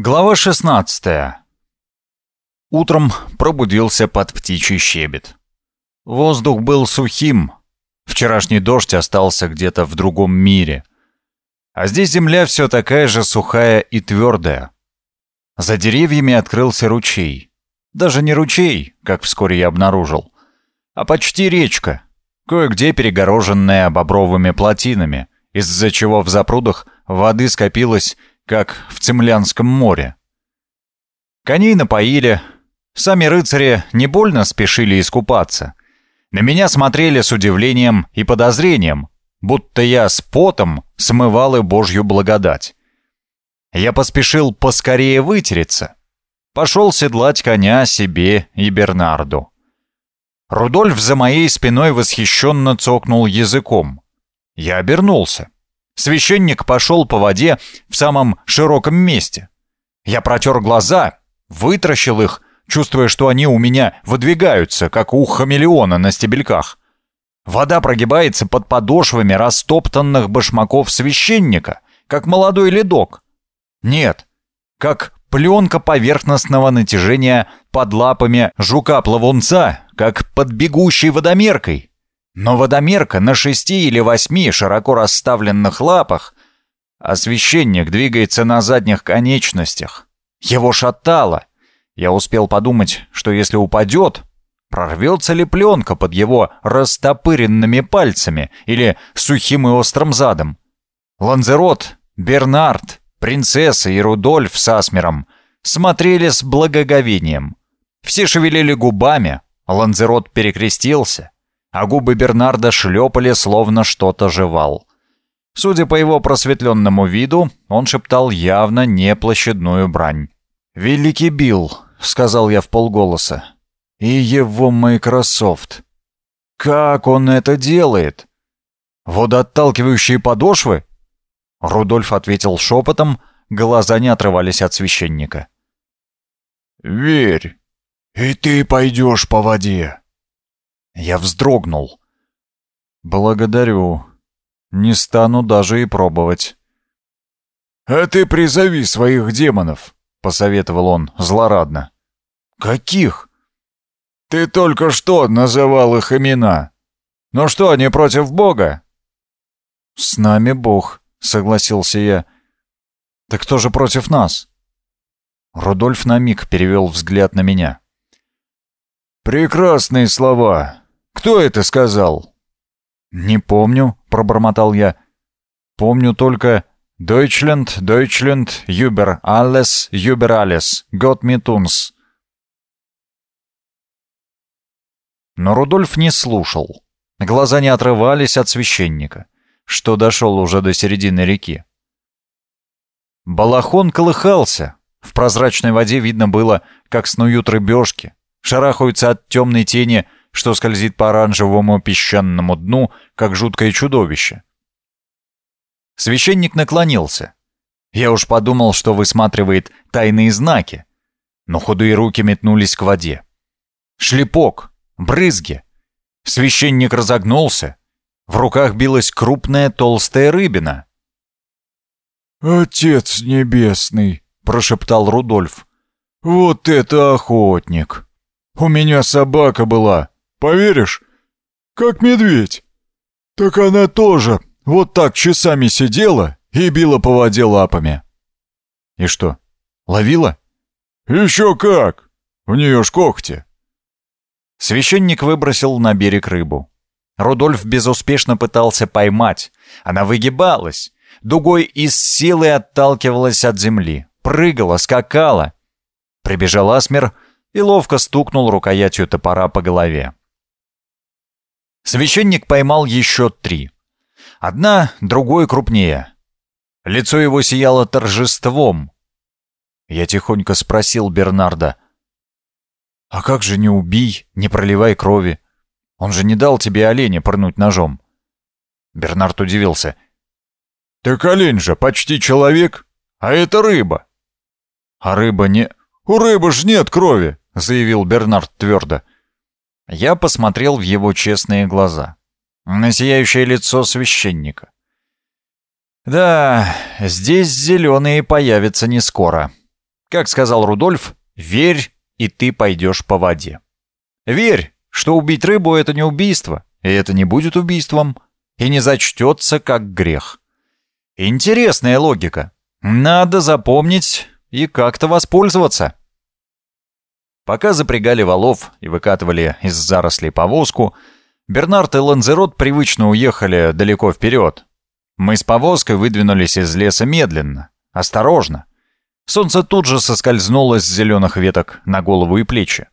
Глава 16. Утром пробудился под птичий щебет. Воздух был сухим. Вчерашний дождь остался где-то в другом мире. А здесь земля все такая же сухая и твердая. За деревьями открылся ручей. Даже не ручей, как вскоре я обнаружил, а почти речка, кое-где перегороженная бобровыми плотинами, из-за чего в запрудах воды скопилось как в Цемлянском море. Коней напоили, сами рыцари не больно спешили искупаться. На меня смотрели с удивлением и подозрением, будто я с потом смывал и божью благодать. Я поспешил поскорее вытереться. Пошел седлать коня себе и Бернарду. Рудольф за моей спиной восхищенно цокнул языком. Я обернулся. Священник пошел по воде в самом широком месте. Я протер глаза, вытращил их, чувствуя, что они у меня выдвигаются, как у хамелеона на стебельках. Вода прогибается под подошвами растоптанных башмаков священника, как молодой ледок. Нет, как пленка поверхностного натяжения под лапами жука-плавунца, как под бегущей водомеркой. Но водомерка на шести или восьми широко расставленных лапах, а священник двигается на задних конечностях. Его шатало. Я успел подумать, что если упадет, прорвется ли пленка под его растопыренными пальцами или сухим и острым задом. Ланзерот, Бернард, принцесса и Рудольф с Асмером смотрели с благоговением. Все шевелили губами, Ланзерот перекрестился — а губы Бернарда шлепали, словно что-то жевал. Судя по его просветленному виду, он шептал явно не брань. «Великий Билл», — сказал я в полголоса, — «и его Microsoft. Как он это делает? Водоотталкивающие подошвы?» Рудольф ответил шепотом, глаза не отрывались от священника. «Верь, и ты пойдешь по воде. Я вздрогнул. «Благодарю. Не стану даже и пробовать». «А ты призови своих демонов», — посоветовал он злорадно. «Каких?» «Ты только что называл их имена. Ну что, они против Бога?» «С нами Бог», — согласился я. «Так кто же против нас?» Рудольф на миг перевел взгляд на меня. «Прекрасные слова. Кто это сказал?» «Не помню», — пробормотал я. «Помню только «Deutschland, Deutschland, über alles, über alles, Gott mit uns». Но Рудольф не слушал. Глаза не отрывались от священника, что дошел уже до середины реки. Балахон колыхался. В прозрачной воде видно было, как снуют рыбешки, шарахаются от темной тени что скользит по оранжевому песчаному дну, как жуткое чудовище. Священник наклонился. Я уж подумал, что высматривает тайные знаки, но худые руки метнулись к воде. Шлепок, брызги. Священник разогнулся. В руках билась крупная толстая рыбина. «Отец небесный!» — прошептал Рудольф. «Вот это охотник! У меня собака была, Поверишь? Как медведь. Так она тоже вот так часами сидела и била по воде лапами. И что, ловила? Еще как! У нее ж когти. Священник выбросил на берег рыбу. Рудольф безуспешно пытался поймать. Она выгибалась, дугой из силы отталкивалась от земли, прыгала, скакала. Прибежал Асмер и ловко стукнул рукоятью топора по голове. Священник поймал еще три. Одна другой крупнее. Лицо его сияло торжеством. Я тихонько спросил Бернарда. «А как же не убий, не проливай крови? Он же не дал тебе оленя пырнуть ножом». Бернард удивился. «Так олень же почти человек, а это рыба». «А рыба не...» «У рыбы ж нет крови», — заявил Бернард твердо. Я посмотрел в его честные глаза. На сияющее лицо священника. Да, здесь зеленые появятся не скоро. Как сказал Рудольф, верь, и ты пойдешь по воде. Верь, что убить рыбу — это не убийство, и это не будет убийством, и не зачтется как грех. Интересная логика. Надо запомнить и как-то воспользоваться. Пока запрягали валов и выкатывали из зарослей повозку, Бернард и Ланзерот привычно уехали далеко вперед. Мы с повозкой выдвинулись из леса медленно, осторожно. Солнце тут же соскользнуло с зеленых веток на голову и плечи.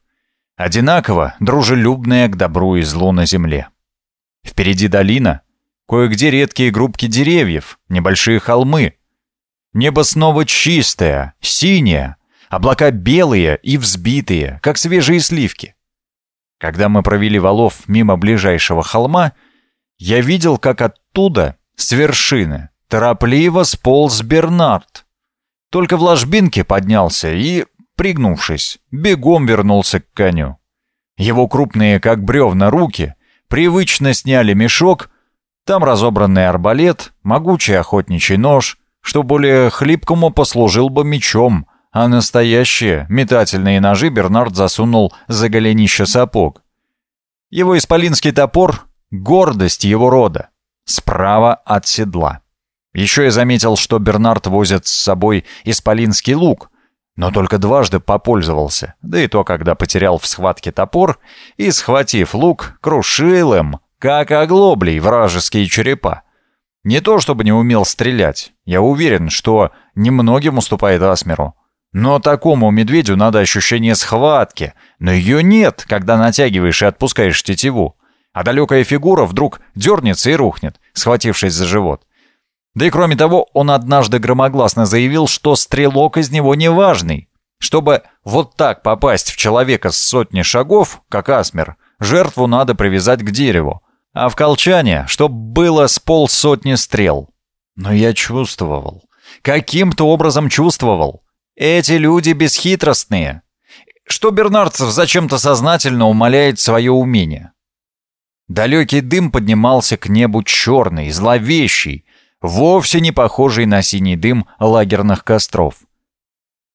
Одинаково дружелюбное к добру и злу на земле. Впереди долина, кое-где редкие группки деревьев, небольшие холмы. Небо снова чистое, синее, облака белые и взбитые, как свежие сливки. Когда мы провели валов мимо ближайшего холма, я видел, как оттуда, с вершины, торопливо сполз Бернард. Только в ложбинке поднялся и, пригнувшись, бегом вернулся к коню. Его крупные, как бревна, руки привычно сняли мешок, там разобранный арбалет, могучий охотничий нож, что более хлипкому послужил бы мечом, а настоящие метательные ножи Бернард засунул за голенище сапог. Его исполинский топор — гордость его рода, справа от седла. Еще я заметил, что Бернард возит с собой исполинский лук, но только дважды попользовался, да и то, когда потерял в схватке топор и, схватив лук, крушил им, как оглоблей вражеские черепа. Не то чтобы не умел стрелять, я уверен, что немногим уступает Асмеру. Но такому медведю надо ощущение схватки, но ее нет, когда натягиваешь и отпускаешь тетиву. А далекая фигура вдруг дернется и рухнет, схватившись за живот. Да и кроме того, он однажды громогласно заявил, что стрелок из него неважный. Чтобы вот так попасть в человека с сотни шагов, как Асмер, жертву надо привязать к дереву, а в колчане, чтоб было с полсотни стрел. Но я чувствовал. Каким-то образом чувствовал. Эти люди бесхитростные. Что Бернардцев зачем-то сознательно умаляет свое умение. Далекий дым поднимался к небу черный, зловещий, вовсе не похожий на синий дым лагерных костров.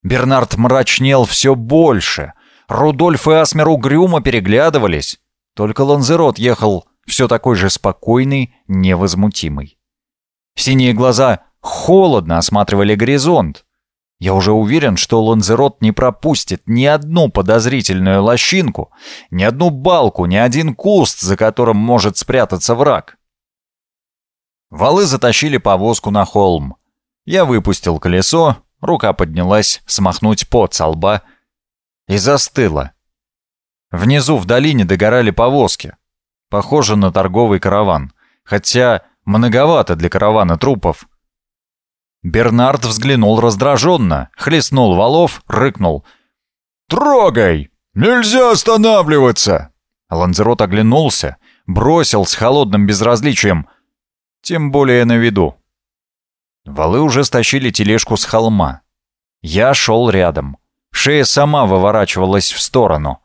Бернард мрачнел все больше. Рудольф и Асмер угрюмо переглядывались. Только Ланзерот ехал все такой же спокойный, невозмутимый. Синие глаза холодно осматривали горизонт. Я уже уверен, что Ланзерот не пропустит ни одну подозрительную лощинку, ни одну балку, ни один куст, за которым может спрятаться враг. Валы затащили повозку на холм. Я выпустил колесо, рука поднялась смахнуть пот со лба и застыла. Внизу в долине догорали повозки. Похоже на торговый караван, хотя многовато для каравана трупов. Бернард взглянул раздраженно, хлестнул валов, рыкнул. «Трогай! Нельзя останавливаться!» Ланзерот оглянулся, бросил с холодным безразличием. «Тем более на виду». Валы уже стащили тележку с холма. Я шел рядом. Шея сама выворачивалась в сторону.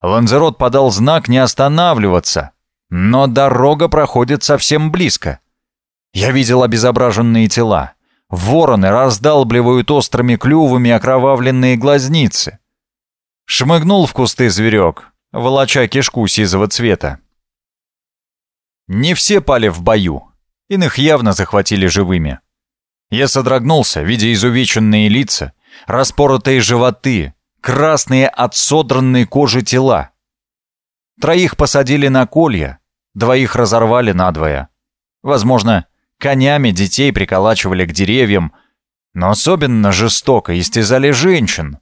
Ланзерот подал знак не останавливаться, но дорога проходит совсем близко. Я видел обезображенные тела. Вороны раздалбливают острыми клювами окровавленные глазницы. Шмыгнул в кусты зверек, волоча кишку сизого цвета. Не все пали в бою, иных явно захватили живыми. Я содрогнулся, видя изувеченные лица, распоротые животы, красные от содранной кожи тела. Троих посадили на колья, двоих разорвали надвое. Возможно, конями детей приколачивали к деревьям, но особенно жестоко истязали женщин.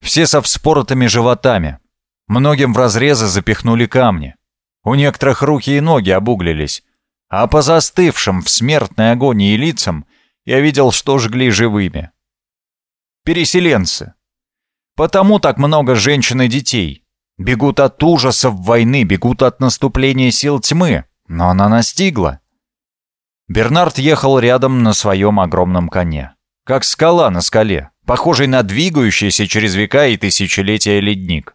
Все со вспоротыми животами. Многим в разрезы запихнули камни. У некоторых руки и ноги обуглились, а по застывшим в смертной агонии лицам я видел, что жгли живыми. Переселенцы, Потому так много женщин и детей. Бегут от ужасов войны, бегут от наступления сил тьмы. Но она настигла. Бернард ехал рядом на своем огромном коне. Как скала на скале, похожий на двигающийся через века и тысячелетия ледник.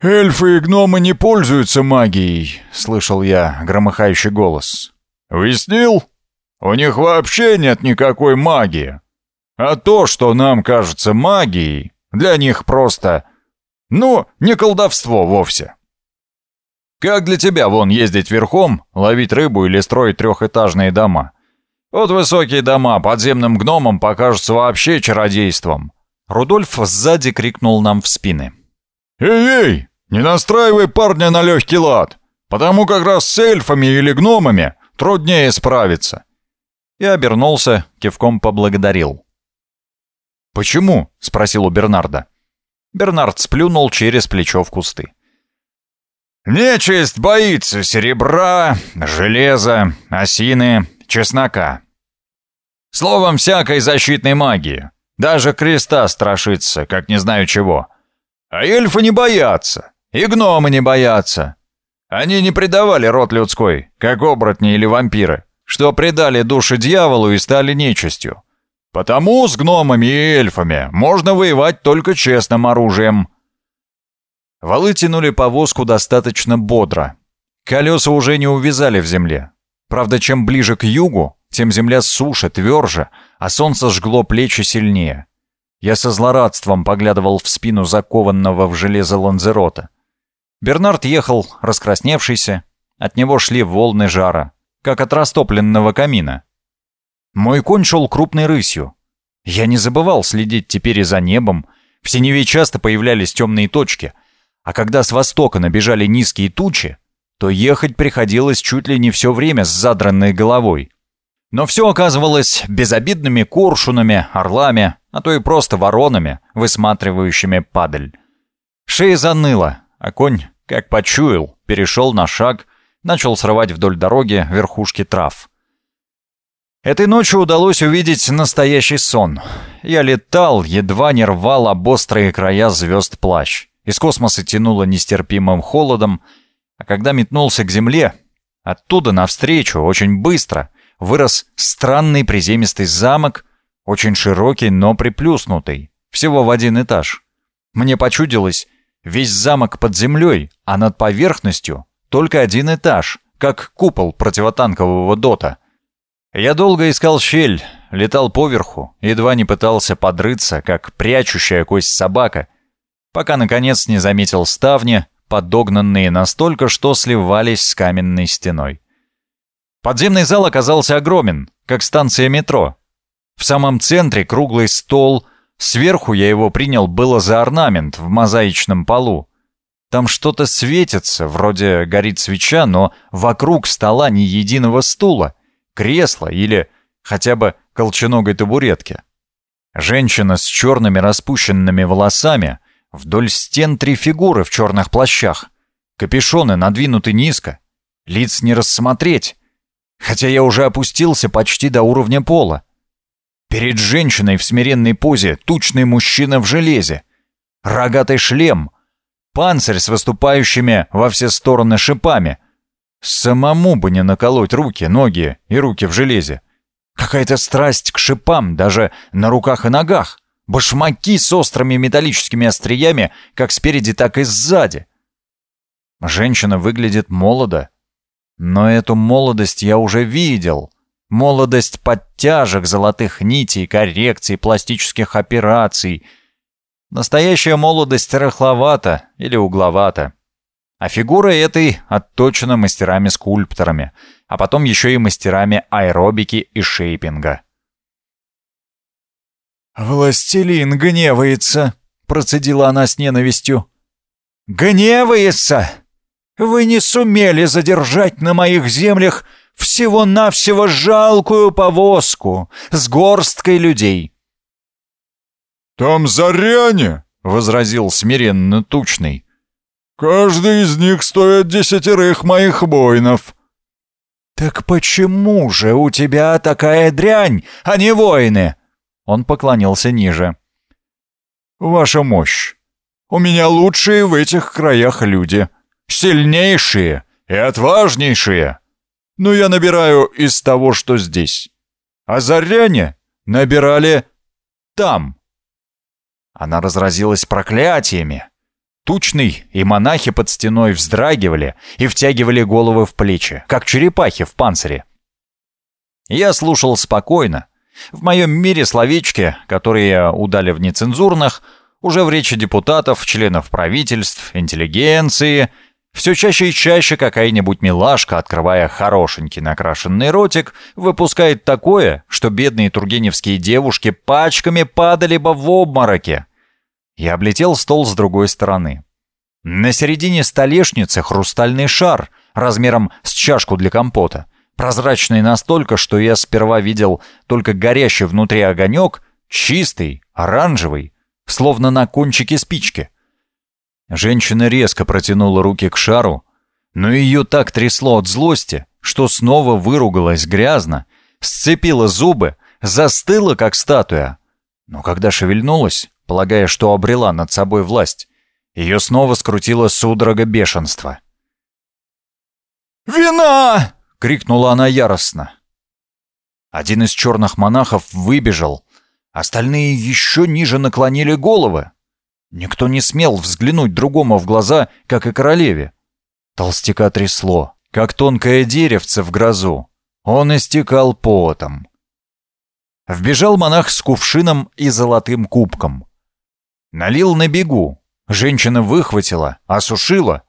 «Эльфы и гномы не пользуются магией», — слышал я громыхающий голос. «Уяснил? У них вообще нет никакой магии. А то, что нам кажется магией, для них просто... Ну, не колдовство вовсе. Как для тебя вон ездить верхом, ловить рыбу или строить трехэтажные дома? Вот высокие дома подземным гномам покажутся вообще чародейством. Рудольф сзади крикнул нам в спины. «Эй-эй, не настраивай парня на легкий лад, потому как раз с эльфами или гномами труднее справиться». И обернулся, кивком поблагодарил. «Почему?» — спросил у Бернарда. Бернард сплюнул через плечо в кусты. «Нечисть боится серебра, железа, осины, чеснока. Словом, всякой защитной магии. Даже креста страшится, как не знаю чего. А эльфы не боятся, и гномы не боятся. Они не предавали род людской, как оборотни или вампиры, что предали души дьяволу и стали нечистью. Потому с гномами и эльфами можно воевать только честным оружием. Валы тянули повозку достаточно бодро. Колеса уже не увязали в земле. Правда, чем ближе к югу, тем земля суше, тверже, а солнце жгло плечи сильнее. Я со злорадством поглядывал в спину закованного в железо Ланзерота. Бернард ехал, раскрасневшийся. От него шли волны жара, как от растопленного камина. Мой конь шел крупной рысью. Я не забывал следить теперь и за небом. В синеве часто появлялись темные точки, а когда с востока набежали низкие тучи, то ехать приходилось чуть ли не все время с задранной головой. Но все оказывалось безобидными коршунами, орлами, а то и просто воронами, высматривающими падаль. Шея заныла, а конь, как почуял, перешел на шаг, начал срывать вдоль дороги верхушки трав. Этой ночью удалось увидеть настоящий сон. Я летал, едва не рвал об острые края звезд плащ. Из космоса тянуло нестерпимым холодом, а когда метнулся к Земле, оттуда навстречу, очень быстро, вырос странный приземистый замок, очень широкий, но приплюснутый, всего в один этаж. Мне почудилось, весь замок под землей, а над поверхностью только один этаж, как купол противотанкового дота — я долго искал щель, летал поверху, едва не пытался подрыться, как прячущая кость собака, пока, наконец, не заметил ставни, подогнанные настолько, что сливались с каменной стеной. Подземный зал оказался огромен, как станция метро. В самом центре круглый стол, сверху я его принял было за орнамент в мозаичном полу. Там что-то светится, вроде горит свеча, но вокруг стола ни единого стула — кресла или хотя бы колченогой табуретки. Женщина с черными распущенными волосами, вдоль стен три фигуры в черных плащах, капюшоны надвинуты низко, лиц не рассмотреть, хотя я уже опустился почти до уровня пола. Перед женщиной в смиренной позе тучный мужчина в железе, рогатый шлем, панцирь с выступающими во все стороны шипами, Самому бы не наколоть руки, ноги и руки в железе. Какая-то страсть к шипам, даже на руках и ногах. Башмаки с острыми металлическими остриями, как спереди, так и сзади. Женщина выглядит молодо. Но эту молодость я уже видел. Молодость подтяжек, золотых нитей, коррекций, пластических операций. Настоящая молодость рыхловата или угловата. А фигура этой отточена мастерами-скульпторами, а потом еще и мастерами аэробики и шейпинга. «Властелин гневается», — процедила она с ненавистью. «Гневается! Вы не сумели задержать на моих землях всего-навсего жалкую повозку с горсткой людей». «Там заряне!» — возразил смиренно тучный. Каждый из них стоит десятерых моих воинов». «Так почему же у тебя такая дрянь, а не воины?» Он поклонился ниже. «Ваша мощь. У меня лучшие в этих краях люди. Сильнейшие и отважнейшие. Но я набираю из того, что здесь. А заряне набирали там». Она разразилась проклятиями. Тучный и монахи под стеной вздрагивали и втягивали головы в плечи, как черепахи в панцире. Я слушал спокойно, В моем мире словечки, которые удали в нецензурных, уже в речи депутатов, членов правительств, интеллигенции, все чаще и чаще какая-нибудь милашка, открывая хорошенький накрашенный ротик, выпускает такое, что бедные тургеневские девушки пачками падали бы в обмороке. Я облетел стол с другой стороны. На середине столешницы хрустальный шар размером с чашку для компота, прозрачный настолько, что я сперва видел только горящий внутри огонек, чистый, оранжевый, словно на кончике спички. Женщина резко протянула руки к шару, но ее так трясло от злости, что снова выругалась грязно, сцепила зубы, застыла, как статуя. Но когда шевельнулась, полагая, что обрела над собой власть, ее снова скрутило судорога бешенства. «Вина!» — крикнула она яростно. Один из черных монахов выбежал, остальные еще ниже наклонили головы. Никто не смел взглянуть другому в глаза, как и королеве. Толстяка трясло, как тонкое деревце в грозу. Он истекал потом. Вбежал монах с кувшином и золотым кубком. Налил на бегу. Женщина выхватила, осушила.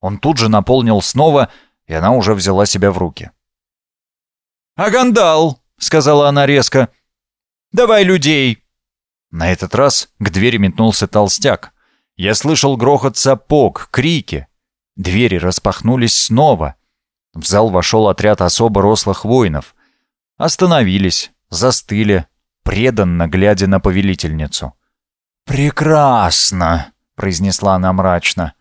Он тут же наполнил снова, и она уже взяла себя в руки. «Агандал!» — сказала она резко. «Давай людей!» На этот раз к двери метнулся толстяк. Я слышал грохот сапог, крики. Двери распахнулись снова. В зал вошел отряд особо рослых воинов. Остановились, застыли, преданно глядя на повелительницу. «Прекрасно!» — произнесла она мрачно.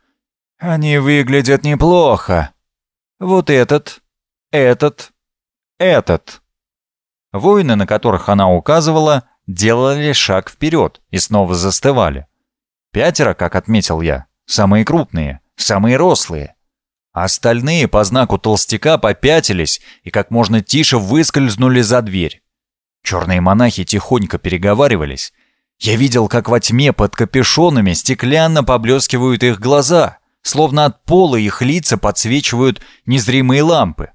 «Они выглядят неплохо. Вот этот, этот, этот». Воины, на которых она указывала, делали шаг вперед и снова застывали. Пятеро, как отметил я, самые крупные, самые рослые. Остальные по знаку толстяка попятились и как можно тише выскользнули за дверь. Черные монахи тихонько переговаривались. Я видел, как во тьме под капюшонами стеклянно поблескивают их глаза, словно от пола их лица подсвечивают незримые лампы.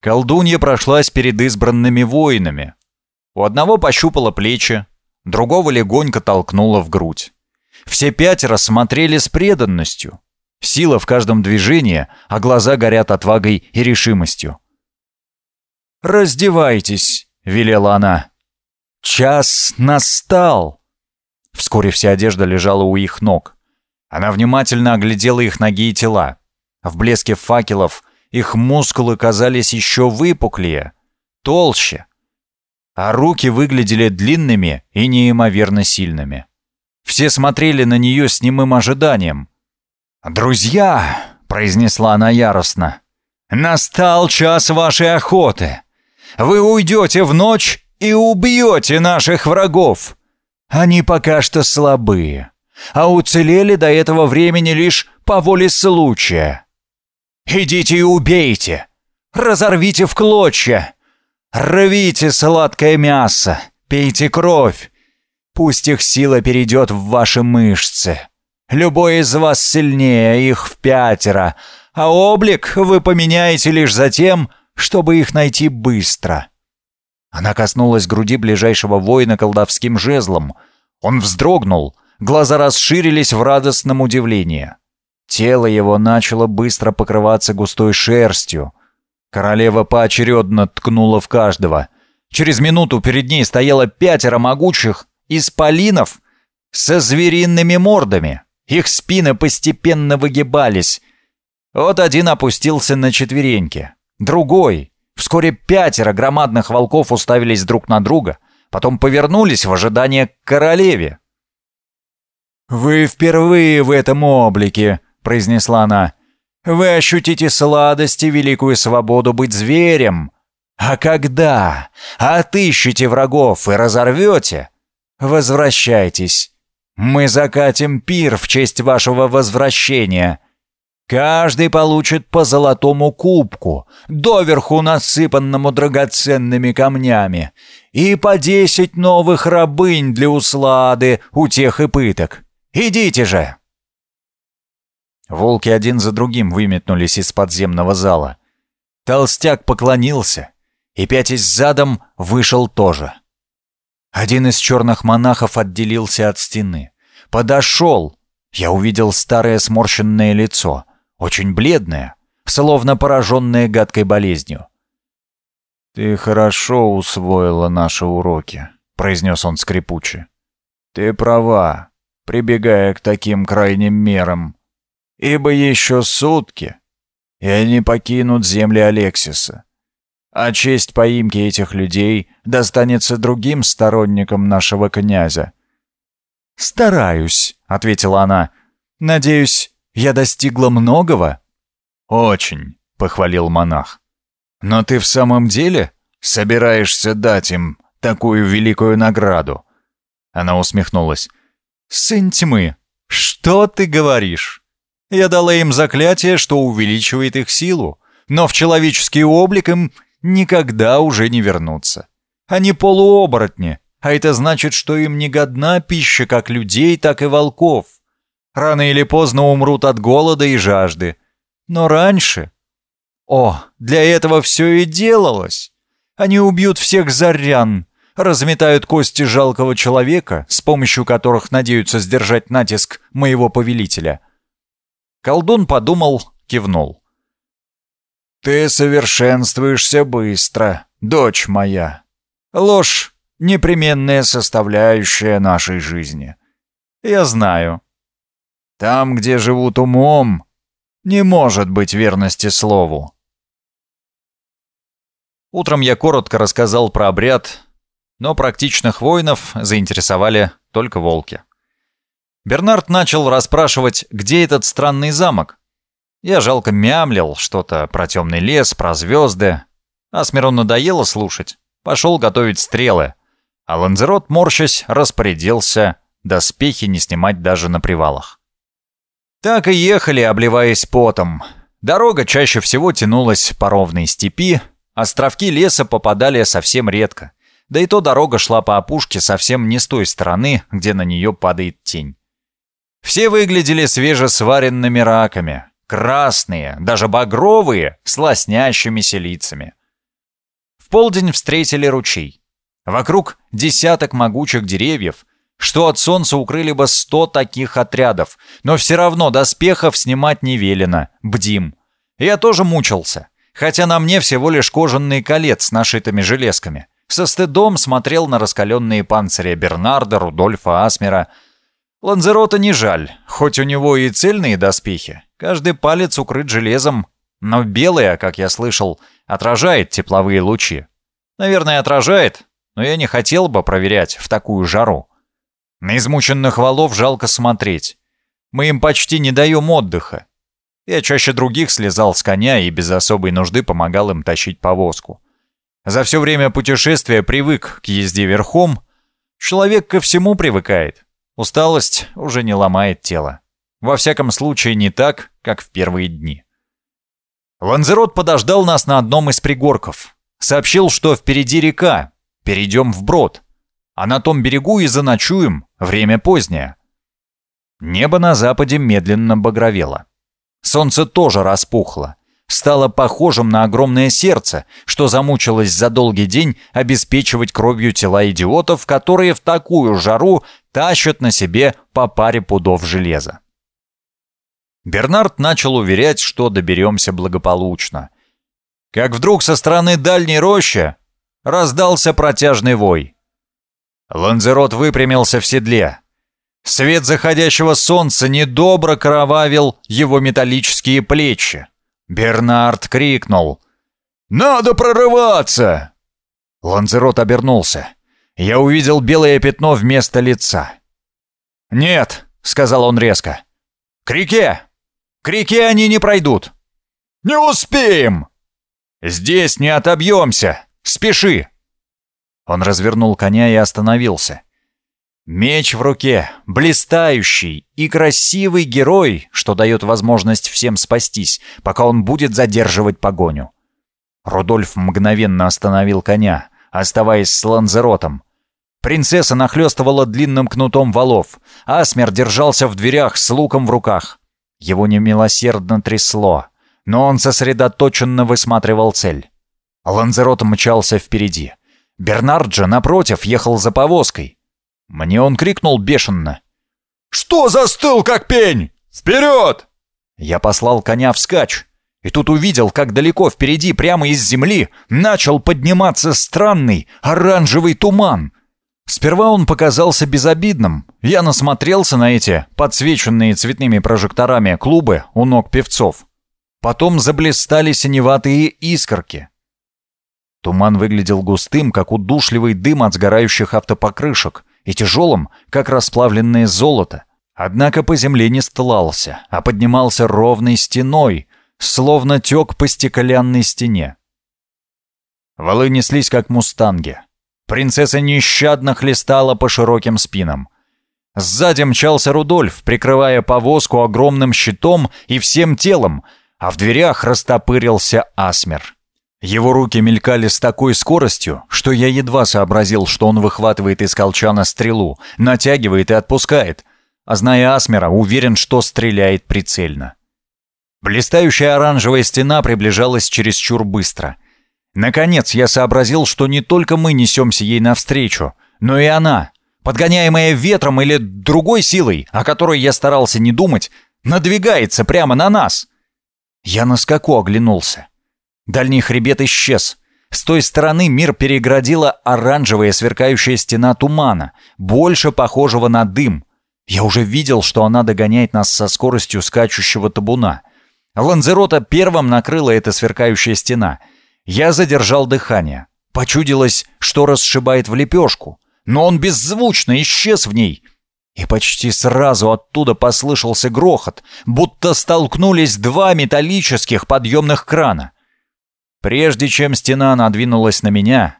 Колдунья прошлась перед избранными воинами, у одного пощупала плечи, другого легонько толкнула в грудь. Все пятеро смотрели с преданностью. Сила в каждом движении, а глаза горят отвагой и решимостью. «Раздевайтесь», — велела она. «Час настал». Вскоре вся одежда лежала у их ног. Она внимательно оглядела их ноги и тела. В блеске факелов их мускулы казались еще выпуклее, толще, а руки выглядели длинными и неимоверно сильными. Все смотрели на нее с немым ожиданием. «Друзья!» — произнесла она яростно. «Настал час вашей охоты. Вы уйдете в ночь и убьете наших врагов. Они пока что слабые, а уцелели до этого времени лишь по воле случая. Идите и убейте, разорвите в клочья, Рвите сладкое мясо, пейте кровь. Пусть их сила перейдет в ваши мышцы. Любой из вас сильнее их в пятеро, а облик вы поменяете лишь за тем, чтобы их найти быстро». Она коснулась груди ближайшего воина колдовским жезлом. Он вздрогнул, глаза расширились в радостном удивлении. Тело его начало быстро покрываться густой шерстью, Королева поочередно ткнула в каждого. Через минуту перед ней стояло пятеро могучих исполинов со звериными мордами. Их спины постепенно выгибались. Вот один опустился на четвереньки. Другой. Вскоре пятеро громадных волков уставились друг на друга, потом повернулись в ожидании к королеве. «Вы впервые в этом облике», — произнесла она. Вы ощутите сладость и великую свободу быть зверем. А когда отыщете врагов и разорвете, возвращайтесь. Мы закатим пир в честь вашего возвращения. Каждый получит по золотому кубку, доверху насыпанному драгоценными камнями, и по десять новых рабынь для услады, утех и пыток. Идите же!» Волки один за другим выметнулись из подземного зала. Толстяк поклонился и, пятясь задом, вышел тоже. Один из черных монахов отделился от стены. Подошел. Я увидел старое сморщенное лицо, очень бледное, словно пораженное гадкой болезнью. «Ты хорошо усвоила наши уроки», — произнес он скрипуче. «Ты права, прибегая к таким крайним мерам. Ибо еще сутки, и они покинут земли Алексиса. А честь поимки этих людей достанется другим сторонникам нашего князя». «Стараюсь», — ответила она. «Надеюсь, я достигла многого?» «Очень», — похвалил монах. «Но ты в самом деле собираешься дать им такую великую награду?» Она усмехнулась. «Сын тьмы, что ты говоришь? Я дала им заклятие, что увеличивает их силу, но в человеческий облик им никогда уже не вернуться. Они полуоборотни, а это значит, что им не годна пища как людей, так и волков. Рано или поздно умрут от голода и жажды. Но раньше... О, для этого все и делалось. Они убьют всех зарян, разметают кости жалкого человека, с помощью которых надеются сдержать натиск моего повелителя. Колдун подумал, кивнул. «Ты совершенствуешься быстро, дочь моя. Ложь — непременная составляющая нашей жизни. Я знаю. Там, где живут умом, не может быть верности слову. Утром я коротко рассказал про обряд, но практичных воинов заинтересовали только волки. Бернард начал расспрашивать, где этот странный замок. Я жалко мямлил что-то про темный лес, про звезды. Асмиру надоело слушать. Пошел готовить стрелы. А Ланзерот, морщась, распорядился доспехи не снимать даже на привалах. Так и ехали, обливаясь потом. Дорога чаще всего тянулась по ровной степи, островки леса попадали совсем редко. Да и то дорога шла по опушке совсем не с той стороны, где на нее падает тень. Все выглядели свежесваренными раками, красные, даже багровые, с лоснящимися лицами. В полдень встретили ручей. Вокруг десяток могучих деревьев, что от солнца укрыли бы сто таких отрядов, но все равно доспехов снимать не велено, бдим. Я тоже мучился, хотя на мне всего лишь кожаный колец с нашитыми железками. Со стыдом смотрел на раскаленные панцири Бернарда, Рудольфа, Асмера. Ланзерота не жаль, хоть у него и цельные доспехи. Каждый палец укрыт железом, но белое, как я слышал, отражает тепловые лучи. Наверное, отражает, но я не хотел бы проверять в такую жару. На измученных валов жалко смотреть. Мы им почти не даем отдыха. Я чаще других слезал с коня и без особой нужды помогал им тащить повозку. За все время путешествия привык к езде верхом. Человек ко всему привыкает. Усталость уже не ломает тело. Во всяком случае, не так, как в первые дни. Ланзерот подождал нас на одном из пригорков. Сообщил, что впереди река. Перейдем вброд. А на том берегу и заночуем. Время позднее. Небо на западе медленно багровело. Солнце тоже распухло. Стало похожим на огромное сердце, что замучилось за долгий день обеспечивать кровью тела идиотов, которые в такую жару тащат на себе по паре пудов железа. Бернард начал уверять, что доберемся благополучно. Как вдруг со стороны дальней рощи раздался протяжный вой. Ланзерот выпрямился в седле. Свет заходящего солнца недобро кровавил его металлические плечи. Бернард крикнул. «Надо прорываться!» Ланзерот обернулся. Я увидел белое пятно вместо лица. «Нет», — сказал он резко. «К реке! К реке они не пройдут!» «Не успеем!» «Здесь не отобьемся! Спеши!» Он развернул коня и остановился. Меч в руке, блистающий и красивый герой, что дает возможность всем спастись, пока он будет задерживать погоню. Рудольф мгновенно остановил коня, оставаясь с Ланзеротом. Принцесса нахлестывала длинным кнутом валов, Асмер держался в дверях с луком в руках. Его немилосердно трясло, но он сосредоточенно высматривал цель. Ланзерот мчался впереди. Бернард же, напротив, ехал за повозкой. Мне он крикнул бешено. «Что застыл, как пень? Вперед!» Я послал коня вскачь, и тут увидел, как далеко впереди, прямо из земли, начал подниматься странный оранжевый туман. Сперва он показался безобидным. Я насмотрелся на эти подсвеченные цветными прожекторами клубы у ног певцов. Потом заблистали синеватые искорки. Туман выглядел густым, как удушливый дым от сгорающих автопокрышек, и тяжелым, как расплавленное золото. Однако по земле не стлался, а поднимался ровной стеной, словно тек по стеклянной стене. Валы неслись, как мустанги. Принцесса нещадно хлестала по широким спинам. Сзади мчался Рудольф, прикрывая повозку огромным щитом и всем телом, а в дверях растопырился Асмер. Его руки мелькали с такой скоростью, что я едва сообразил, что он выхватывает из колчана стрелу, натягивает и отпускает, а зная Асмера, уверен, что стреляет прицельно. Блистающая оранжевая стена приближалась чересчур быстро. Наконец я сообразил, что не только мы несемся ей навстречу, но и она, подгоняемая ветром или другой силой, о которой я старался не думать, надвигается прямо на нас. Я на скаку оглянулся. Дальний хребет исчез. С той стороны мир переградила оранжевая сверкающая стена тумана, больше похожего на дым. Я уже видел, что она догоняет нас со скоростью скачущего табуна. Ланзерота первым накрыла эта сверкающая стена. Я задержал дыхание. Почудилось, что расшибает в лепешку. Но он беззвучно исчез в ней. И почти сразу оттуда послышался грохот, будто столкнулись два металлических подъемных крана. Прежде чем стена надвинулась на меня,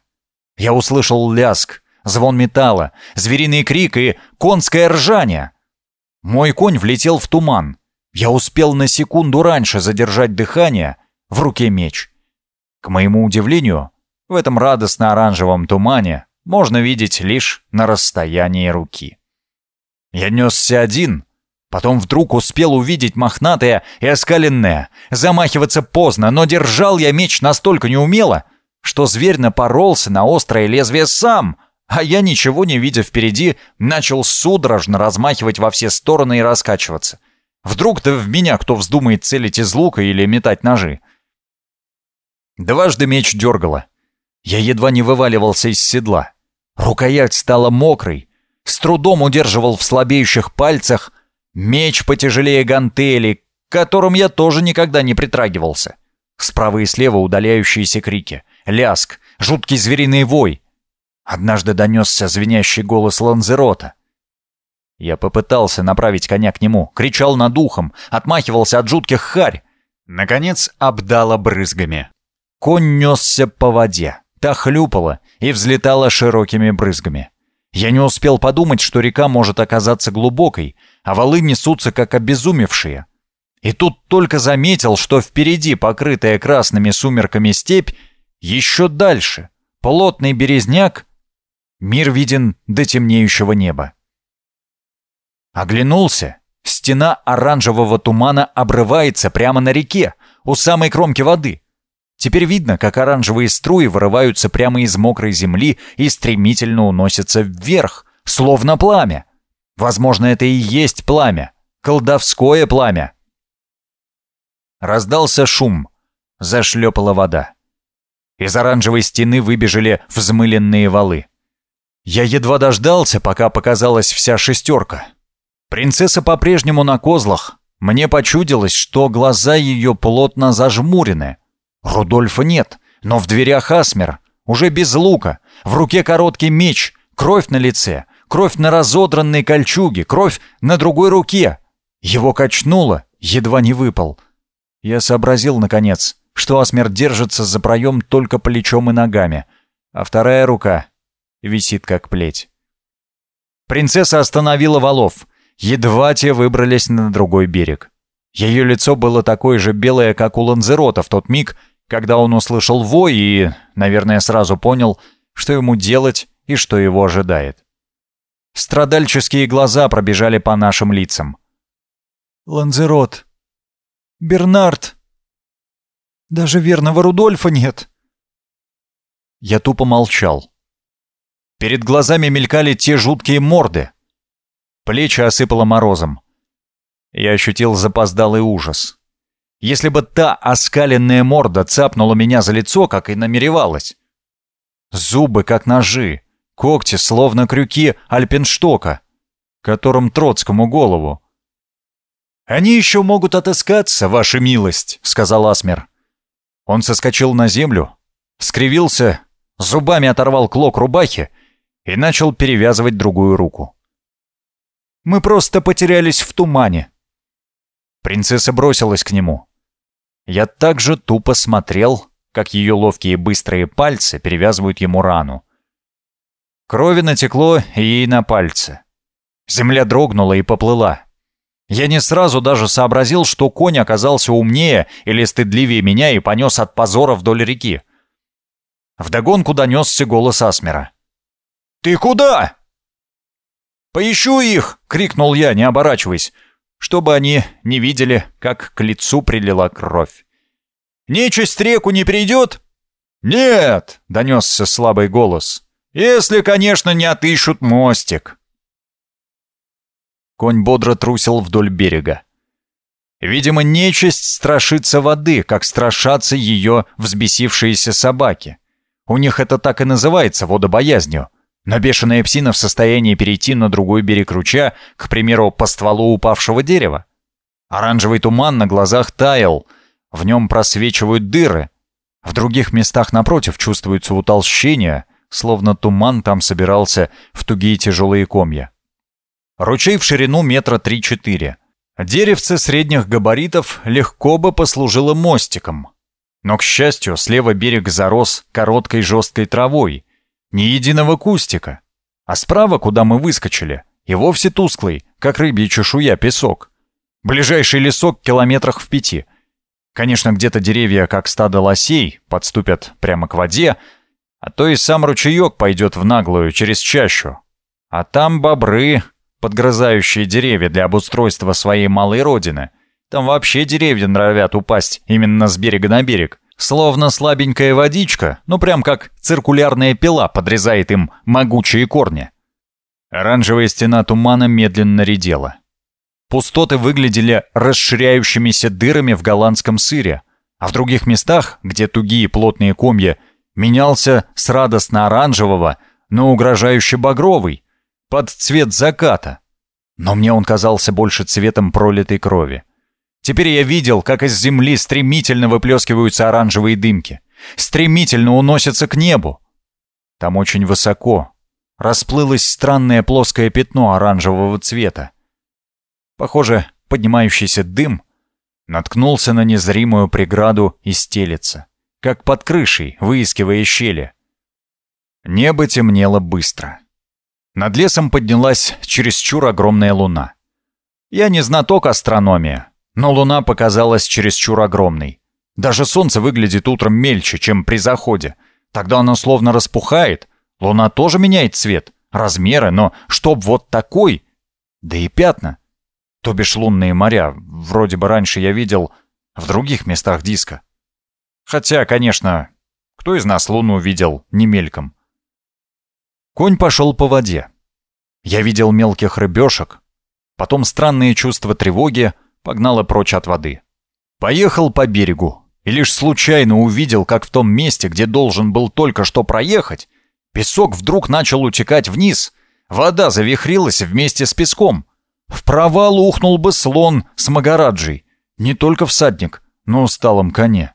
я услышал ляск, звон металла, звериный крик и конское ржание. Мой конь влетел в туман. Я успел на секунду раньше задержать дыхание, в руке меч. К моему удивлению, в этом радостно-оранжевом тумане можно видеть лишь на расстоянии руки. Я несся один, Потом вдруг успел увидеть мохнатое и оскаленное. Замахиваться поздно, но держал я меч настолько неумело, что зверь напоролся на острое лезвие сам, а я, ничего не видя впереди, начал судорожно размахивать во все стороны и раскачиваться. Вдруг-то в меня кто вздумает целить из лука или метать ножи. Дважды меч дергало. Я едва не вываливался из седла. Рукоять стала мокрой. С трудом удерживал в слабеющих пальцах Меч потяжелее гантели, к которым я тоже никогда не притрагивался. Справа и слева удаляющиеся крики, ляск, жуткий звериный вой. Однажды донесся звенящий голос Ланзерота. Я попытался направить коня к нему, кричал над ухом, отмахивался от жутких харь. Наконец обдало брызгами. Конь несся по воде, та хлюпала и взлетала широкими брызгами. Я не успел подумать, что река может оказаться глубокой, а валы несутся как обезумевшие. И тут только заметил, что впереди покрытая красными сумерками степь еще дальше, плотный березняк, мир виден до темнеющего неба. Оглянулся, стена оранжевого тумана обрывается прямо на реке, у самой кромки воды. Теперь видно, как оранжевые струи вырываются прямо из мокрой земли и стремительно уносятся вверх, словно пламя. Возможно, это и есть пламя. Колдовское пламя. Раздался шум. Зашлепала вода. Из оранжевой стены выбежали взмыленные валы. Я едва дождался, пока показалась вся шестерка. Принцесса по-прежнему на козлах. Мне почудилось, что глаза ее плотно зажмурены. Рудольфа нет, но в дверях Асмер, уже без лука, в руке короткий меч, кровь на лице, кровь на разодранной кольчуге, кровь на другой руке. Его качнуло, едва не выпал. Я сообразил, наконец, что Асмер держится за проем только плечом и ногами, а вторая рука висит как плеть. Принцесса остановила валов, едва те выбрались на другой берег. Ее лицо было такое же белое, как у Ланзерота в тот миг, когда он услышал вой и, наверное, сразу понял, что ему делать и что его ожидает. Страдальческие глаза пробежали по нашим лицам. «Ланзерот! Бернард! Даже верного Рудольфа нет!» Я тупо молчал. Перед глазами мелькали те жуткие морды. Плечи осыпало морозом. Я ощутил запоздалый ужас. Если бы та оскаленная морда цапнула меня за лицо, как и намеревалась. Зубы, как ножи, когти, словно крюки альпенштока, которым Троцкому голову. «Они еще могут отыскаться, ваша милость», — сказал Асмер. Он соскочил на землю, скривился, зубами оторвал клок рубахи и начал перевязывать другую руку. «Мы просто потерялись в тумане». Принцесса бросилась к нему. Я также тупо смотрел, как ее ловкие быстрые пальцы перевязывают ему рану. Крови натекло ей на пальцы. Земля дрогнула и поплыла. Я не сразу даже сообразил, что конь оказался умнее или стыдливее меня и понес от позора вдоль реки. Вдогонку донесся голос Асмера. «Ты куда?» «Поищу их!» — крикнул я, не оборачиваясь, чтобы они не видели, как к лицу прилила кровь. «Нечисть реку не придет?» «Нет!» — донесся слабый голос. «Если, конечно, не отыщут мостик». Конь бодро трусил вдоль берега. Видимо, нечисть страшится воды, как страшатся ее взбесившиеся собаки. У них это так и называется водобоязнью. Но бешеная псина в состоянии перейти на другой берег ручья, к примеру, по стволу упавшего дерева. Оранжевый туман на глазах таял, в нем просвечивают дыры. В других местах напротив чувствуется утолщение, словно туман там собирался в тугие тяжелые комья. Ручей в ширину метра три-четыре. Деревце средних габаритов легко бы послужило мостиком. Но, к счастью, слева берег зарос короткой жесткой травой, ни единого кустика. А справа, куда мы выскочили, и вовсе тусклый, как рыбья чешуя, песок. Ближайший лесок километрах в пяти. Конечно, где-то деревья, как стадо лосей, подступят прямо к воде, а то и сам ручеек пойдет в наглую через чащу. А там бобры, подгрызающие деревья для обустройства своей малой родины. Там вообще деревья норовят упасть именно с берега на берег. Словно слабенькая водичка, ну прям как циркулярная пила подрезает им могучие корни. Оранжевая стена тумана медленно редела. Пустоты выглядели расширяющимися дырами в голландском сыре, а в других местах, где тугие плотные комья, менялся с радостно-оранжевого на угрожающе багровый, под цвет заката. Но мне он казался больше цветом пролитой крови. Теперь я видел, как из земли стремительно выплескиваются оранжевые дымки. Стремительно уносятся к небу. Там очень высоко. Расплылось странное плоское пятно оранжевого цвета. Похоже, поднимающийся дым наткнулся на незримую преграду и стелется, как под крышей, выискивая щели. Небо темнело быстро. Над лесом поднялась чересчур огромная луна. Я не знаток астрономии, но луна показалась чересчур огромной. Даже солнце выглядит утром мельче, чем при заходе. Тогда оно словно распухает. Луна тоже меняет цвет, размеры, но чтоб вот такой... Да и пятна. То бишь лунные моря, вроде бы раньше я видел в других местах диска. Хотя, конечно, кто из нас луну видел не мельком? Конь пошел по воде. Я видел мелких рыбешек, потом странные чувства тревоги, погнала прочь от воды. Поехал по берегу и лишь случайно увидел, как в том месте, где должен был только что проехать, песок вдруг начал утекать вниз, вода завихрилась вместе с песком. В провал ухнул бы слон с Магараджей, не только всадник, но усталом коне.